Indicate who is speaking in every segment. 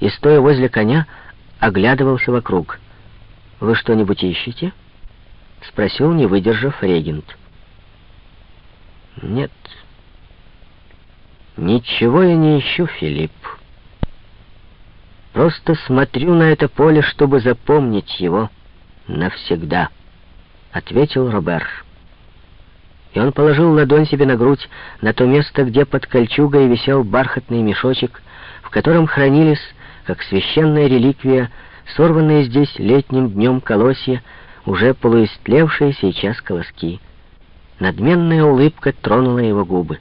Speaker 1: и, стоя возле коня, оглядывался вокруг. «Вы что-нибудь ищете?» — спросил, не выдержав, регент. «Нет, ничего я не ищу, Филипп. Просто смотрю на это поле, чтобы запомнить его навсегда», — ответил Робер. И он положил ладонь себе на грудь, на то место, где под кольчугой висел бархатный мешочек, в котором хранились, как священная реликвия, сорванные здесь летним днем колосья, уже полуистлевшие сейчас колоски. Надменная улыбка тронула его губы.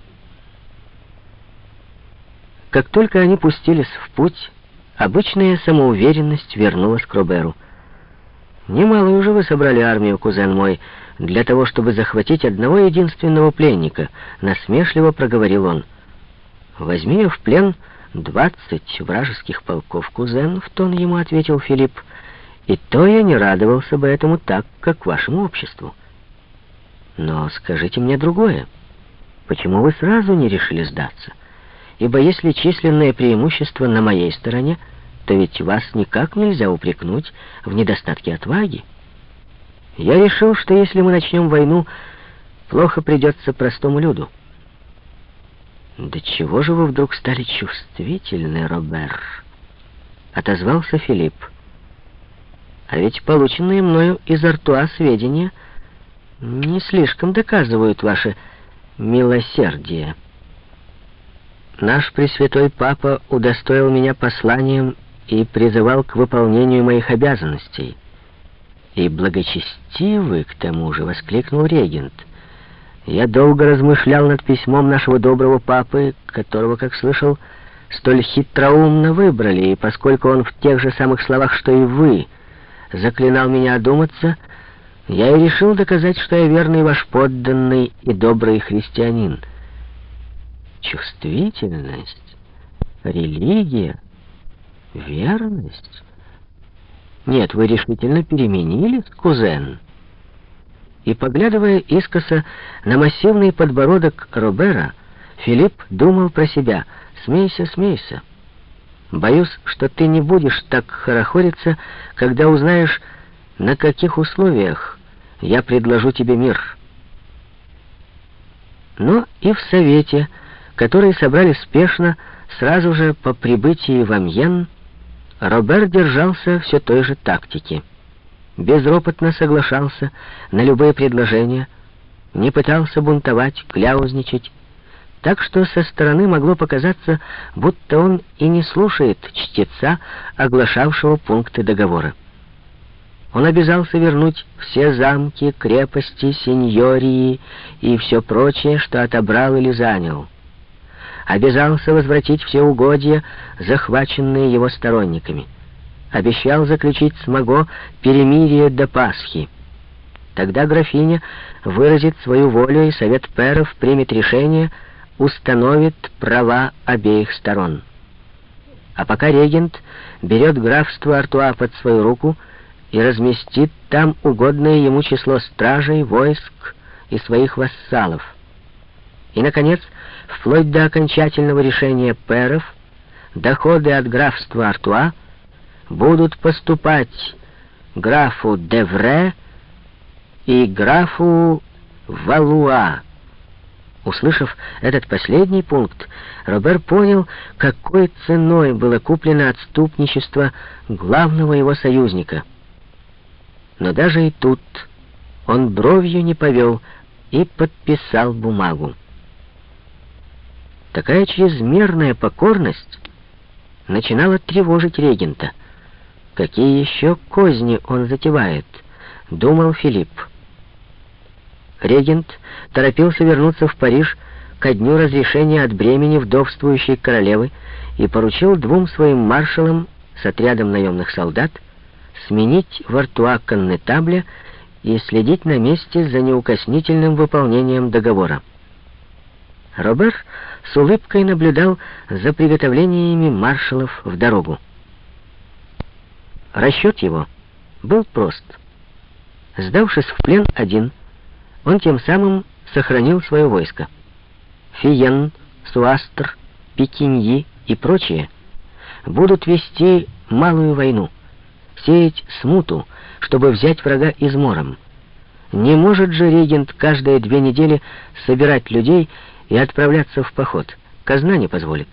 Speaker 1: Как только они пустились в путь, обычная самоуверенность вернулась к Роберу. «Немалую уже вы собрали армию, кузен мой, для того, чтобы захватить одного единственного пленника», — насмешливо проговорил он. «Возьми ее в плен двадцать вражеских полков, кузен», — в тон ему ответил Филипп. «И то я не радовался бы этому так, как вашему обществу». «Но скажите мне другое. Почему вы сразу не решили сдаться? Ибо если численное преимущество на моей стороне, то ведь вас никак нельзя упрекнуть в недостатке отваги». Я решил, что если мы начнем войну, плохо придется простому люду. «Да чего же вы вдруг стали чувствительны, Робер?» — отозвался Филипп. «А ведь полученные мною из Артуа сведения не слишком доказывают ваше милосердие. Наш Пресвятой Папа удостоил меня посланием и призывал к выполнению моих обязанностей». «И благочестивый, к тому же!» — воскликнул регент. «Я долго размышлял над письмом нашего доброго папы, которого, как слышал, столь хитроумно выбрали, и поскольку он в тех же самых словах, что и вы, заклинал меня одуматься, я и решил доказать, что я верный ваш подданный и добрый христианин. Чувствительность, религия, верность...» Нет, вы решительно переменились, кузен. И, поглядывая искоса на массивный подбородок Робера, Филипп думал про себя. «Смейся, смейся. Боюсь, что ты не будешь так хорохориться, когда узнаешь, на каких условиях я предложу тебе мир». Но и в Совете, который собрали спешно, сразу же по прибытии в Амьен, Робер держался все той же тактики. Безропотно соглашался на любые предложения, не пытался бунтовать, кляузничать, так что со стороны могло показаться, будто он и не слушает чтеца, оглашавшего пункты договора. Он обязался вернуть все замки, крепости, сеньории и все прочее, что отобрал или занял обязался возвратить все угодья, захваченные его сторонниками. Обещал заключить с Маго перемирие до Пасхи. Тогда графиня выразит свою волю, и Совет Перов примет решение, установит права обеих сторон. А пока регент берет графство Артуа под свою руку и разместит там угодное ему число стражей, войск и своих вассалов. И, наконец, вплоть до окончательного решения перов, доходы от графства Артуа будут поступать графу Девре и графу Валуа. Услышав этот последний пункт, Робер понял, какой ценой было куплено отступничество главного его союзника. Но даже и тут он бровью не повел и подписал бумагу. Такая чрезмерная покорность начинала тревожить регента. Какие еще козни он затевает, думал Филипп. Регент торопился вернуться в Париж ко дню разрешения от бремени вдовствующей королевы и поручил двум своим маршалам с отрядом наемных солдат сменить в Артуа коннетабля и следить на месте за неукоснительным выполнением договора. Робер с улыбкой наблюдал за приготовлениями маршалов в дорогу. Расчет его был прост. Сдавшись в плен один, он тем самым сохранил свое войско. Фиен, Суастр, Пекиньи и прочие будут вести малую войну, сеять смуту, чтобы взять врага измором. Не может же регент каждые две недели собирать людей и отправляться в поход. Казна не позволит.